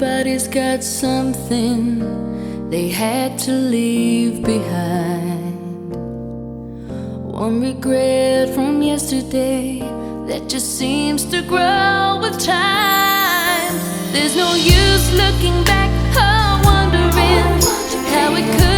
Everybody's got something they had to leave behind. One regret from yesterday that just seems to grow with time. There's no use looking back or wondering how it could.